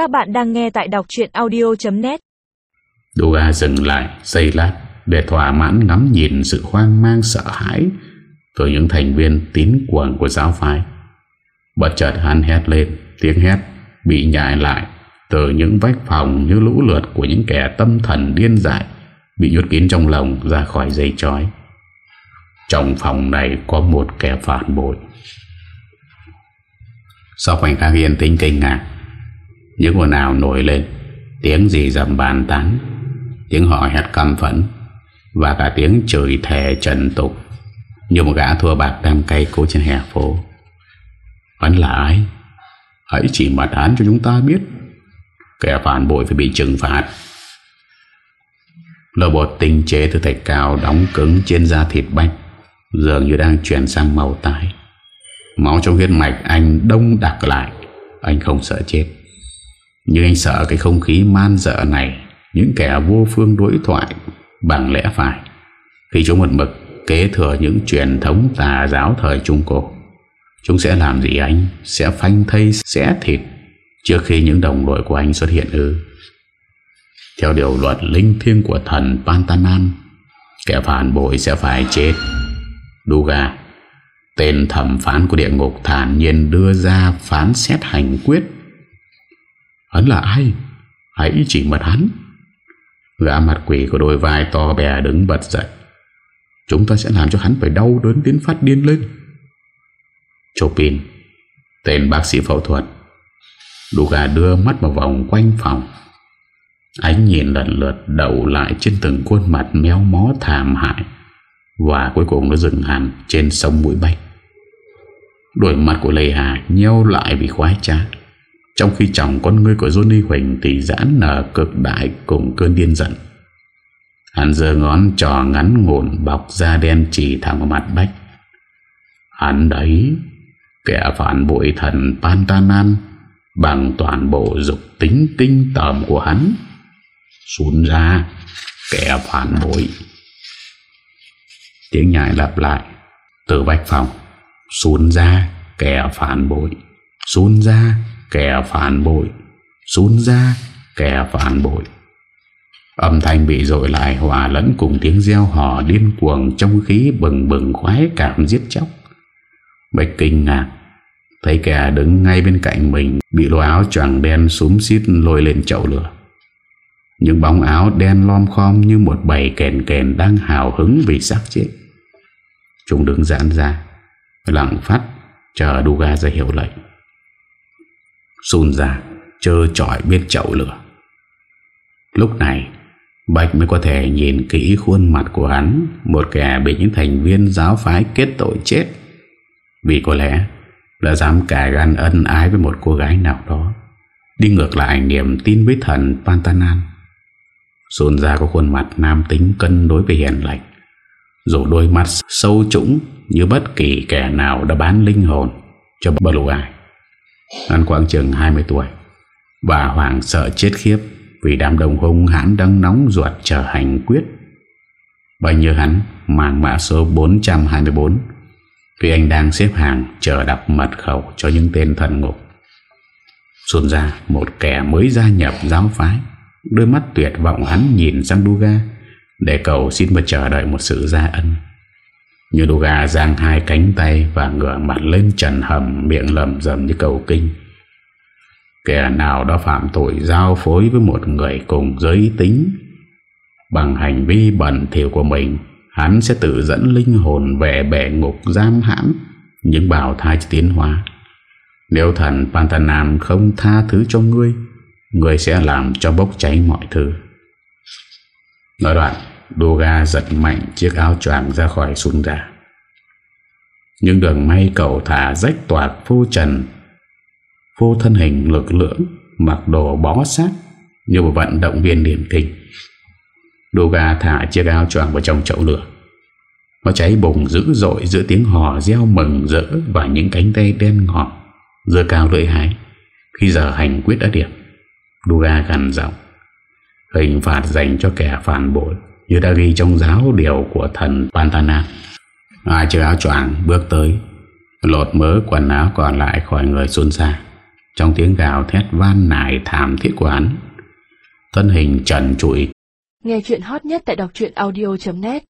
Các bạn đang nghe tại đọc chuyện audio.net Duga dừng lại giây lát để thỏa mãn ngắm nhìn sự hoang mang sợ hãi từ những thành viên tín quần của giáo phái. Bất chợt hắn hét lên, tiếng hét bị nhại lại từ những vách phòng như lũ lượt của những kẻ tâm thần điên dại bị nhốt kín trong lòng ra khỏi dây chói. Trong phòng này có một kẻ phản bội. Sau khoảnh khắc yên tĩnh kinh ngạc, những quần ào nổi lên, tiếng gì dầm bàn tán, tiếng họ hét căm phẫn và cả tiếng chửi thề trần tục như một gã thua bạc đang cay cố trên hè phố. Hắn là ai? Hãy chỉ mặt hắn cho chúng ta biết. Kẻ phản bội phải bị trừng phạt. Lô bột tinh chế từ thạch cao đóng cứng trên da thịt bạch dường như đang chuyển sang màu tái. Máu trong huyết mạch anh đông đặc lại. Anh không sợ chết. Nhưng anh sợ cái không khí man dợ này, Những kẻ vô phương đối thoại, Bằng lẽ phải. Khi chúng một mực kế thừa những truyền thống tà giáo thời Trung Cổ, Chúng sẽ làm gì anh? Sẽ phanh thây, sẽ thịt Trước khi những đồng đội của anh xuất hiện ư? Theo điều luật linh thiêng của thần Pantanan, Kẻ phản bội sẽ phải chết. Duga, Tên thẩm phán của địa ngục thản nhiên đưa ra phán xét hành quyết. Hắn là ai? Hãy chỉ mặt hắn. Gã mặt quỷ của đôi vai to bè đứng bật dậy. Chúng ta sẽ làm cho hắn phải đau đớn tiến phát điên lên. Chopin, Tên bác sĩ phẫu thuật. Duga đưa mắt vào vòng quanh phòng. Ánh nhìn lần lượt đậu lại trên từng khuôn mặt méo mó thảm hại. Và cuối cùng nó dừng hẳn trên sông mũi bay. Đôi mắt của Lê Hà nheo lại vì khoái trá trong khi chồng con ngươi của Johnny Huỳnh Thì giãn nở cực đại cùng cơn điên giận. Hắn giờ ngón trò ngắn ngủn Bọc da đen chỉ thẳng vào mặt Bách. Hắn đấy, Kẻ phản bội thần Pantanan, Bằng toàn bộ dục tính kinh tởm của hắn. Xuống ra, Kẻ phản bội. Tiếng nhại lặp lại, Từ bách phòng Xuống ra, kẻ phản bội. Xuống ra Kẻ phản bội Xuống ra kẻ phản bội Âm thanh bị dội lại hòa lẫn cùng tiếng gieo hò điên cuồng trong khí bừng bừng khoái cảm giết chóc. Bạch kinh ngạc, thấy kẻ đứng ngay bên cạnh mình bị lô áo choàng đen súm xít lôi lên chậu lửa. Những bóng áo đen lom khom như một bầy kèn kèn đang hào hứng vì xác chết. Chúng đứng giãn ra, lặng phát, chờ Duga ra hiệu lệnh. Xùn ra, Chơ trọi biết chậu lửa. Lúc này, Bạch mới có thể nhìn kỹ khuôn mặt của hắn, Một kẻ bị những thành viên giáo phái kết tội chết. Vì có lẽ Đã dám cả gan ân ái với một cô gái nào đó, Đi ngược lại niềm tin với thần Pantanan. Xuân ra có khuôn mặt nam tính cân đối với hiền lành, Dù đôi mắt sâu trũng Như bất kỳ kẻ nào đã bán linh hồn Cho bất lụ ai. Hắn quảng chừng 20 tuổi. Và hoảng sợ chết khiếp Vì đám đồng hung hãn đang nóng ruột chờ hành quyết. Bao nhiêu hắn? Mang mã số 424 Khi anh đang xếp hàng chờ đọc mật khẩu cho những tên thần ngục. Xuân ra một kẻ mới gia nhập giáo phái, Đôi mắt tuyệt vọng hắn nhìn sang Duga Để cầu xin và chờ đợi một sự gia ân như đồ gà giang hai cánh tay Và ngửa mặt lên trần hầm, Miệng lầm dầm như cầu kinh. Kẻ nào đó phạm tội Giao phối với một người cùng giới tính, Bằng hành vi bẩn thiểu của mình, Hắn sẽ tự dẫn linh hồn Về bể ngục giam hãm, Những bào thai tiến hóa. Nếu thần Pantanam không tha thứ cho ngươi Ngươi sẽ làm cho bốc cháy mọi thứ. Nói đoạn. Doga giật mạnh chiếc áo choàng ra khỏi súng ra. Nhưng đường may cầu thả rách toạc phô trần. Phô thân hình lực lưỡng, Mặc đồ bó sát, Như một vận động viên điển kinh Doga thả chiếc áo choàng vào trong chậu lửa. Nó cháy bùng dữ dội giữa tiếng hò reo mừng rỡ Và những cánh tay đen ngọt Dơ cao lưỡi hái. Khi giờ hành quyết đã điểm Duga gần giọng. Hình phạt dành cho kẻ phản bội như đã ghi trong giáo điều của thần Pantana. Ai chơi áo choàng bước tới, lột mớ quần áo còn lại khỏi người xuân xa. Trong tiếng gào thét van nài thảm thiết của hắn Thân hình trần trụi Nghe chuyện hot nhất tại đọc audio.net